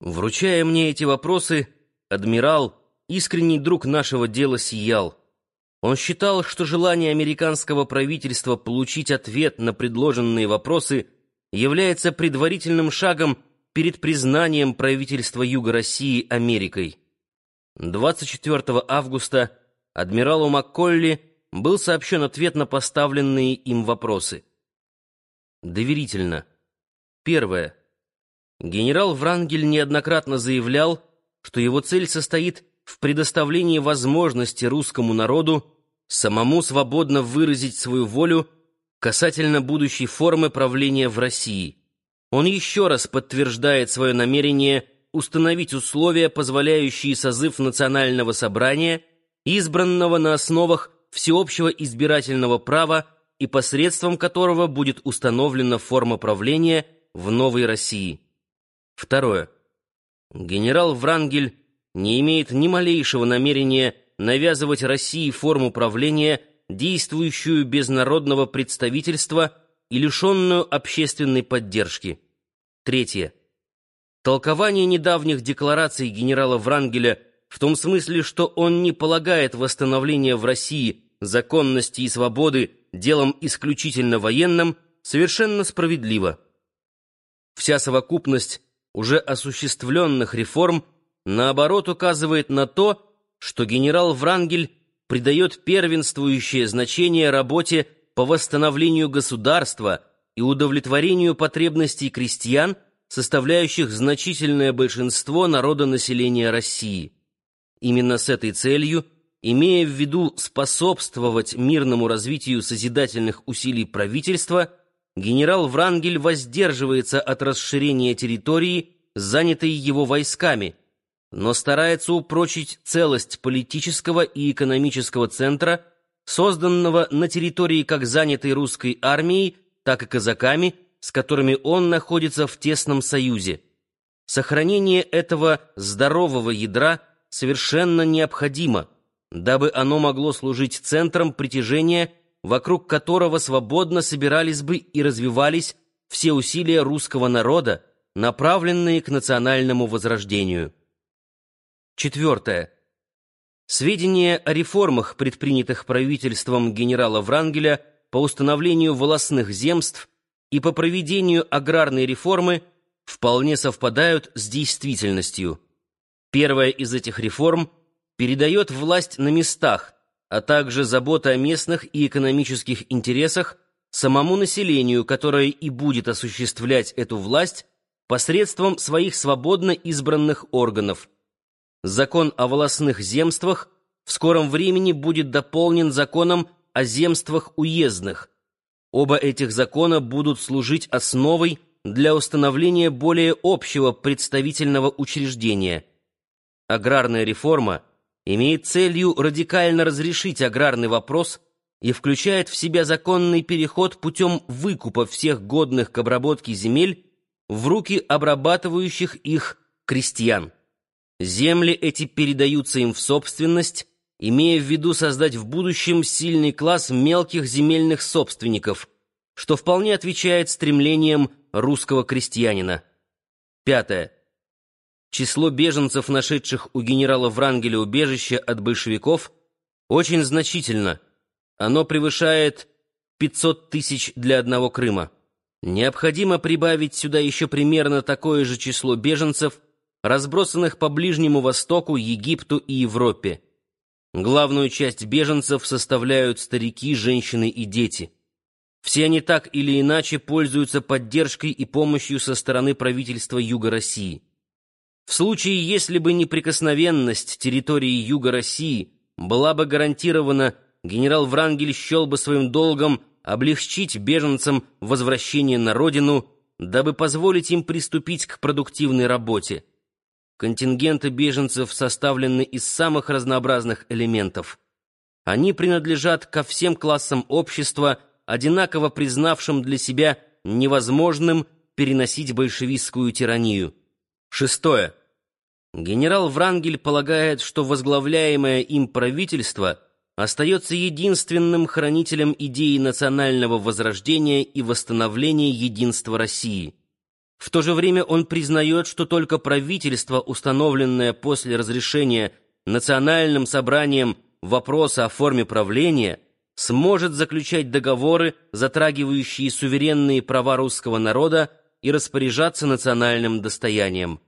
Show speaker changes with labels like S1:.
S1: Вручая мне эти вопросы, адмирал, искренний друг нашего дела, сиял. Он считал, что желание американского правительства получить ответ на предложенные вопросы является предварительным шагом перед признанием правительства Юга России Америкой. 24 августа адмиралу Макколли был сообщен ответ на поставленные им вопросы. Доверительно. Первое. Генерал Врангель неоднократно заявлял, что его цель состоит в предоставлении возможности русскому народу самому свободно выразить свою волю касательно будущей формы правления в России. Он еще раз подтверждает свое намерение установить условия, позволяющие созыв национального собрания, избранного на основах всеобщего избирательного права и посредством которого будет установлена форма правления в новой России. Второе. Генерал Врангель не имеет ни малейшего намерения навязывать России форму правления, действующую без народного представительства и лишенную общественной поддержки. Третье. Толкование недавних деклараций генерала Врангеля в том смысле, что он не полагает восстановление в России законности и свободы делом исключительно военным, совершенно справедливо. Вся совокупность уже осуществленных реформ, наоборот, указывает на то, что генерал Врангель придает первенствующее значение работе по восстановлению государства и удовлетворению потребностей крестьян, составляющих значительное большинство народонаселения России. Именно с этой целью, имея в виду способствовать мирному развитию созидательных усилий правительства, генерал Врангель воздерживается от расширения территории, занятой его войсками, но старается упрочить целость политического и экономического центра, созданного на территории как занятой русской армией, так и казаками, с которыми он находится в тесном союзе. Сохранение этого здорового ядра совершенно необходимо, дабы оно могло служить центром притяжения вокруг которого свободно собирались бы и развивались все усилия русского народа, направленные к национальному возрождению. Четвертое. Сведения о реформах, предпринятых правительством генерала Врангеля по установлению волосных земств и по проведению аграрной реформы, вполне совпадают с действительностью. Первая из этих реформ передает власть на местах – а также забота о местных и экономических интересах самому населению, которое и будет осуществлять эту власть посредством своих свободно избранных органов. Закон о волосных земствах в скором времени будет дополнен законом о земствах уездных. Оба этих закона будут служить основой для установления более общего представительного учреждения. Аграрная реформа – имеет целью радикально разрешить аграрный вопрос и включает в себя законный переход путем выкупа всех годных к обработке земель в руки обрабатывающих их крестьян. Земли эти передаются им в собственность, имея в виду создать в будущем сильный класс мелких земельных собственников, что вполне отвечает стремлениям русского крестьянина. Пятое. Число беженцев, нашедших у генерала Врангеля убежище от большевиков, очень значительно. Оно превышает 500 тысяч для одного Крыма. Необходимо прибавить сюда еще примерно такое же число беженцев, разбросанных по Ближнему Востоку, Египту и Европе. Главную часть беженцев составляют старики, женщины и дети. Все они так или иначе пользуются поддержкой и помощью со стороны правительства Юга России. В случае, если бы неприкосновенность территории Юга России была бы гарантирована, генерал Врангель счел бы своим долгом облегчить беженцам возвращение на родину, дабы позволить им приступить к продуктивной работе. Контингенты беженцев составлены из самых разнообразных элементов. Они принадлежат ко всем классам общества, одинаково признавшим для себя невозможным переносить большевистскую тиранию. Шестое. Генерал Врангель полагает, что возглавляемое им правительство остается единственным хранителем идеи национального возрождения и восстановления единства России. В то же время он признает, что только правительство, установленное после разрешения национальным собранием вопроса о форме правления, сможет заключать договоры, затрагивающие суверенные права русского народа и распоряжаться национальным достоянием.